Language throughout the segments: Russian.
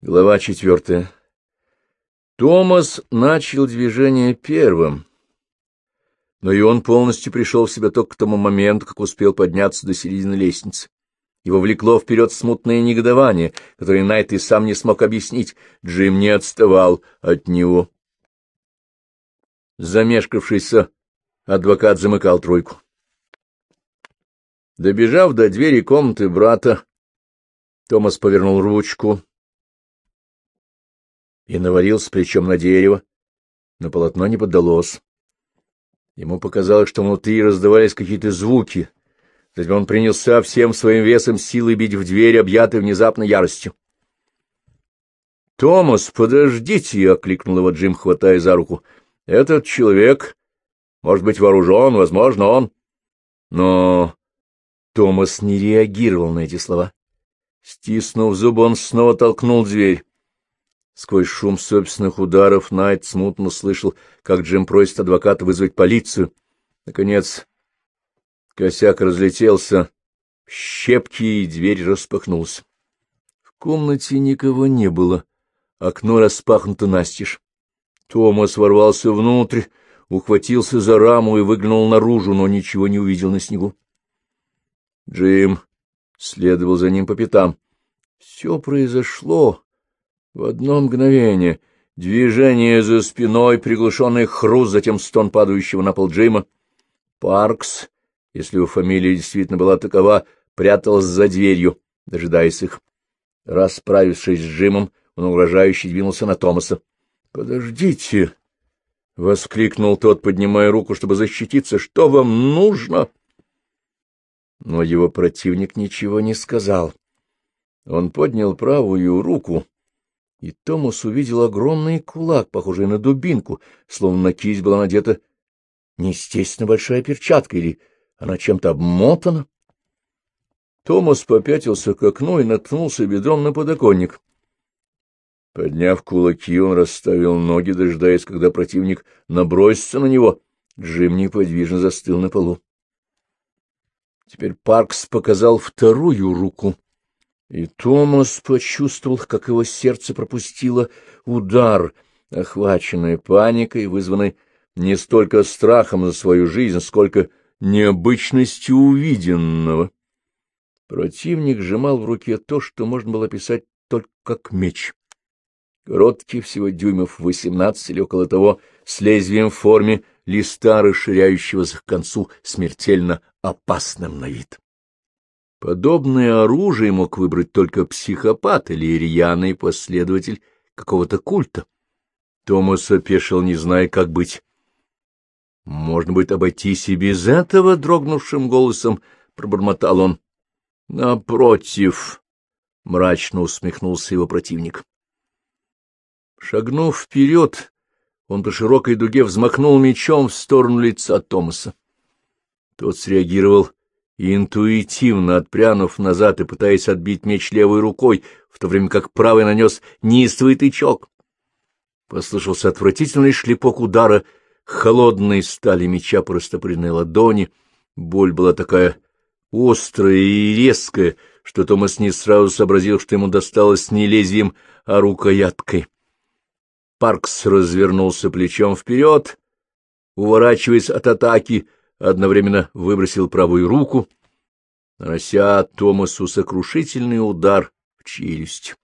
Глава четвертая. Томас начал движение первым, но и он полностью пришел в себя только к тому моменту, как успел подняться до середины лестницы. Его влекло вперед смутное негодование, которое Найт и сам не смог объяснить. Джим не отставал от него. Замешкавшийся адвокат замыкал тройку. Добежав до двери комнаты брата, Томас повернул ручку, и навалился плечом на дерево, но полотно не поддалось. Ему показалось, что внутри раздавались какие-то звуки, затем он принялся всем своим весом силой бить в дверь, объятый внезапной яростью. «Томас, подождите!» — окликнул его Джим, хватая за руку. «Этот человек может быть вооружен, возможно, он...» Но Томас не реагировал на эти слова. Стиснув зубы, он снова толкнул дверь. Сквозь шум собственных ударов Найт смутно слышал, как Джим просит адвоката вызвать полицию. Наконец, косяк разлетелся, щепки, и дверь распахнулась. В комнате никого не было, окно распахнуто настежь. Томас ворвался внутрь, ухватился за раму и выглянул наружу, но ничего не увидел на снегу. Джим следовал за ним по пятам. Все произошло в одно мгновение движение за спиной, приглушенный хруст, затем стон падающего на пол Джима. Паркс, если его фамилия действительно была такова, прятался за дверью, дожидаясь их. Расправившись с Джимом, он угрожающе двинулся на Томаса. — Подождите! — воскликнул тот, поднимая руку, чтобы защититься. — Что вам нужно? Но его противник ничего не сказал. Он поднял правую руку и Томас увидел огромный кулак, похожий на дубинку, словно на кисть была надета неестественно большая перчатка, или она чем-то обмотана. Томас попятился к окну и наткнулся бедром на подоконник. Подняв кулаки, он расставил ноги, дожидаясь, когда противник набросится на него. Джим неподвижно застыл на полу. Теперь Паркс показал вторую руку — и Томас почувствовал, как его сердце пропустило удар, охваченное паникой, вызванной не столько страхом за свою жизнь, сколько необычностью увиденного. Противник сжимал в руке то, что можно было писать только как меч. Короткий, всего дюймов восемнадцать или около того, с лезвием в форме листа, расширяющегося к концу, смертельно опасным на вид. Подобное оружие мог выбрать только психопат или рьяный последователь какого-то культа. Томас опешил, не зная, как быть. — Можно будет обойтись и без этого, — дрогнувшим голосом пробормотал он. — Напротив, — мрачно усмехнулся его противник. Шагнув вперед, он по широкой дуге взмахнул мечом в сторону лица Томаса. Тот среагировал интуитивно отпрянув назад и пытаясь отбить меч левой рукой, в то время как правый нанес неистовый тычок. Послышался отвратительный шлепок удара холодной стали меча по растопыренной ладони. Боль была такая острая и резкая, что Томас не сразу сообразил, что ему досталось не лезвием, а рукояткой. Паркс развернулся плечом вперед, уворачиваясь от атаки, одновременно выбросил правую руку, нанося Томасу сокрушительный удар в челюсть.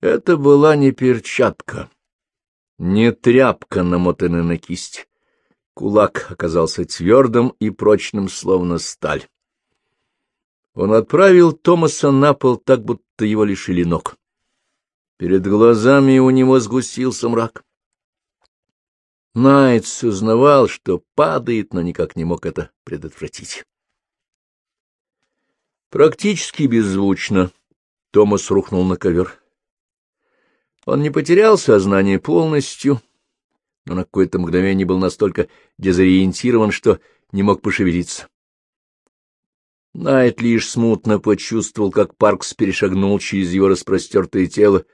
Это была не перчатка, не тряпка, намотанная на кисть. Кулак оказался твердым и прочным, словно сталь. Он отправил Томаса на пол так, будто его лишили ног. Перед глазами у него сгустился мрак. Найт сознавал, что падает, но никак не мог это предотвратить. Практически беззвучно Томас рухнул на ковер. Он не потерял сознание полностью, но на какое-то мгновение был настолько дезориентирован, что не мог пошевелиться. Найт лишь смутно почувствовал, как Паркс перешагнул через его распростертое тело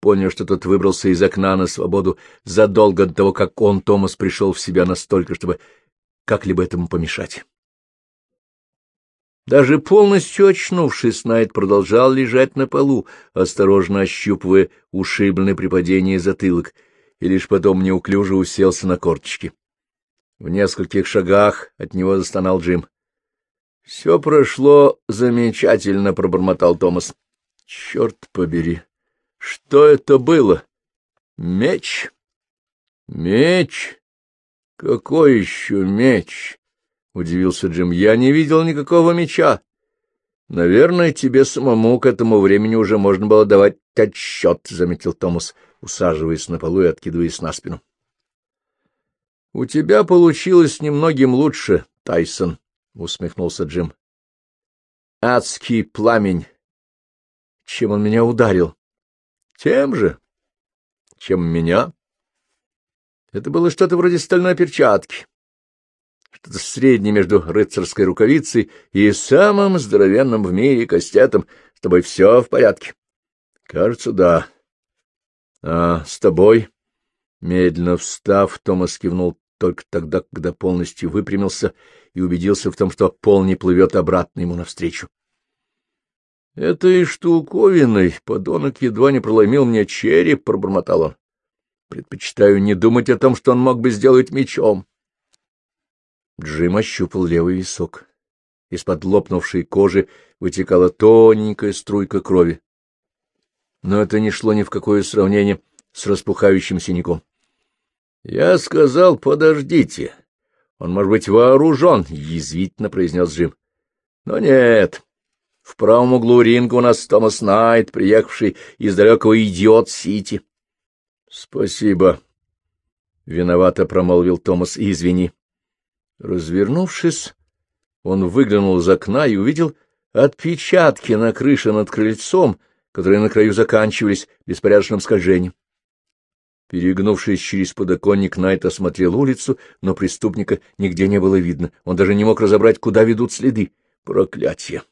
понял, что тот выбрался из окна на свободу задолго до того, как он, Томас, пришел в себя настолько, чтобы как-либо этому помешать. Даже полностью очнувшись, Найт продолжал лежать на полу, осторожно ощупывая ушибленный при падении затылок, и лишь потом неуклюже уселся на корточки. В нескольких шагах от него застонал Джим. — Все прошло замечательно, — пробормотал Томас. — Черт побери! Что это было? Меч? Меч? Какой еще меч? — удивился Джим. — Я не видел никакого меча. Наверное, тебе самому к этому времени уже можно было давать отчет, — заметил Томас, усаживаясь на полу и откидываясь на спину. — У тебя получилось немногим лучше, Тайсон, — усмехнулся Джим. — Адский пламень. Чем он меня ударил? — Тем же. — Чем меня? Это было что-то вроде стальной перчатки. Что-то среднее между рыцарской рукавицей и самым здоровенным в мире кастетом. С тобой все в порядке? — Кажется, да. — А с тобой? Медленно встав, Томас кивнул только тогда, когда полностью выпрямился и убедился в том, что пол не плывет обратно ему навстречу. — Этой штуковиной подонок едва не проломил мне череп, — пробормотал он. — Предпочитаю не думать о том, что он мог бы сделать мечом. Джим ощупал левый висок. Из-под лопнувшей кожи вытекала тоненькая струйка крови. Но это не шло ни в какое сравнение с распухающим синяком. — Я сказал, подождите. Он может быть вооружен, — язвительно произнес Джим. — Но нет. В правом углу ринга у нас Томас Найт, приехавший из далекого Идиот-Сити. — Спасибо. — виновато промолвил Томас, — извини. Развернувшись, он выглянул из окна и увидел отпечатки на крыше над крыльцом, которые на краю заканчивались беспорядочным скольжением. Перегнувшись через подоконник, Найт осмотрел улицу, но преступника нигде не было видно. Он даже не мог разобрать, куда ведут следы. Проклятие!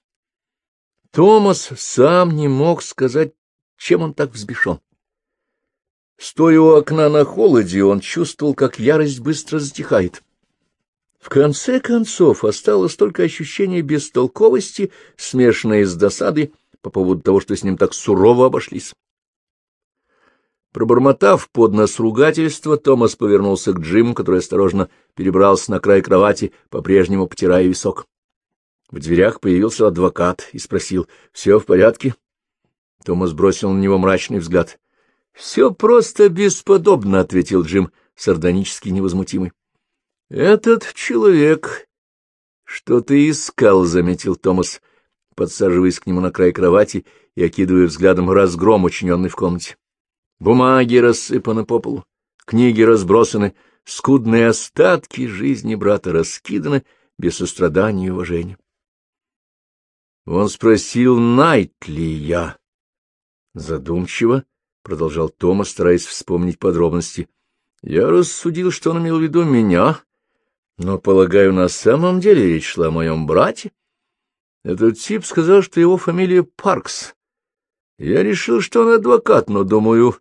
Томас сам не мог сказать, чем он так взбешен. Стоя у окна на холоде, он чувствовал, как ярость быстро затихает. В конце концов осталось только ощущение бестолковости, смешанное с досадой по поводу того, что с ним так сурово обошлись. Пробормотав под нос ругательства, Томас повернулся к Джиму, который осторожно перебрался на край кровати, по-прежнему потирая висок. В дверях появился адвокат и спросил, — Все в порядке? Томас бросил на него мрачный взгляд. — Все просто бесподобно, — ответил Джим, сардонически невозмутимый. — Этот человек... — Что ты искал, — заметил Томас, подсаживаясь к нему на край кровати и окидывая взглядом разгром, учиненный в комнате. Бумаги рассыпаны по полу, книги разбросаны, скудные остатки жизни брата раскиданы без сострадания и уважения. Он спросил, найт ли я. Задумчиво, — продолжал Томас, стараясь вспомнить подробности. Я рассудил, что он имел в виду меня, но, полагаю, на самом деле речь шла о моем брате. Этот тип сказал, что его фамилия Паркс. Я решил, что он адвокат, но, думаю,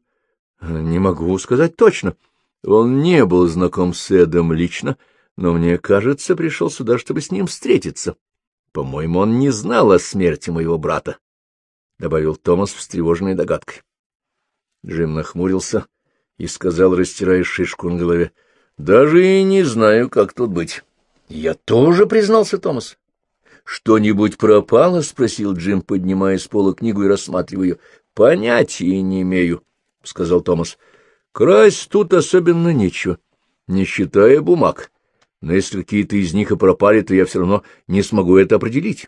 не могу сказать точно. Он не был знаком с Эдом лично, но, мне кажется, пришел сюда, чтобы с ним встретиться. По-моему, он не знал о смерти моего брата, — добавил Томас встревоженной догадкой. Джим нахмурился и сказал, растирая шишку на голове, — Даже и не знаю, как тут быть. — Я тоже, — признался Томас. — Что-нибудь пропало? — спросил Джим, поднимая с пола книгу и рассматривая ее. — Понятия не имею. —— сказал Томас. — Красть тут особенно нечего, не считая бумаг. Но если какие-то из них и пропали, то я все равно не смогу это определить.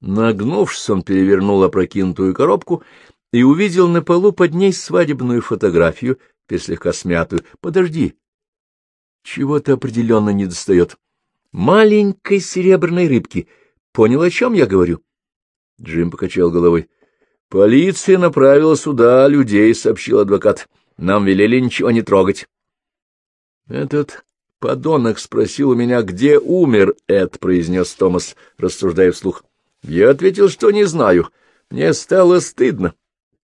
Нагнувшись, он перевернул опрокинутую коробку и увидел на полу под ней свадебную фотографию, теперь слегка смятую. — Подожди. Чего-то определенно не достает. Маленькой серебряной рыбки. Понял, о чем я говорю? Джим покачал головой. Полиция направила сюда людей, — сообщил адвокат. Нам велели ничего не трогать. Этот подонок спросил у меня, где умер Эд, — произнес Томас, рассуждая вслух. Я ответил, что не знаю. Мне стало стыдно.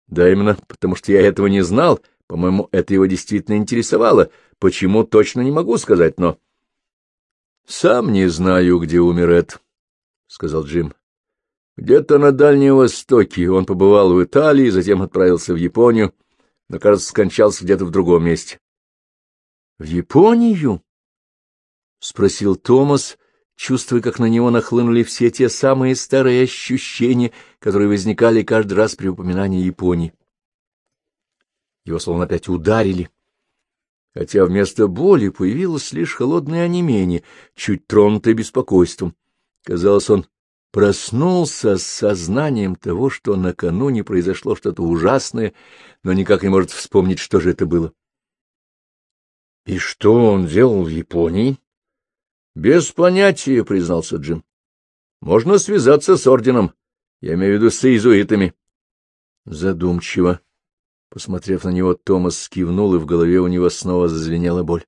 Да именно, потому что я этого не знал. По-моему, это его действительно интересовало. Почему, точно не могу сказать, но... — Сам не знаю, где умер Эд, — сказал Джим. Где-то на Дальнем Востоке он побывал в Италии, затем отправился в Японию, но, кажется, скончался где-то в другом месте. — В Японию? — спросил Томас, чувствуя, как на него нахлынули все те самые старые ощущения, которые возникали каждый раз при упоминании Японии. Его словно опять ударили. Хотя вместо боли появилось лишь холодное онемение, чуть тронутое беспокойством. Казалось, он проснулся с сознанием того, что накануне произошло что-то ужасное, но никак не может вспомнить, что же это было. — И что он делал в Японии? — Без понятия, — признался Джим. — Можно связаться с орденом, я имею в виду с иезуитами. Задумчиво. Посмотрев на него, Томас скивнул, и в голове у него снова зазвенела боль.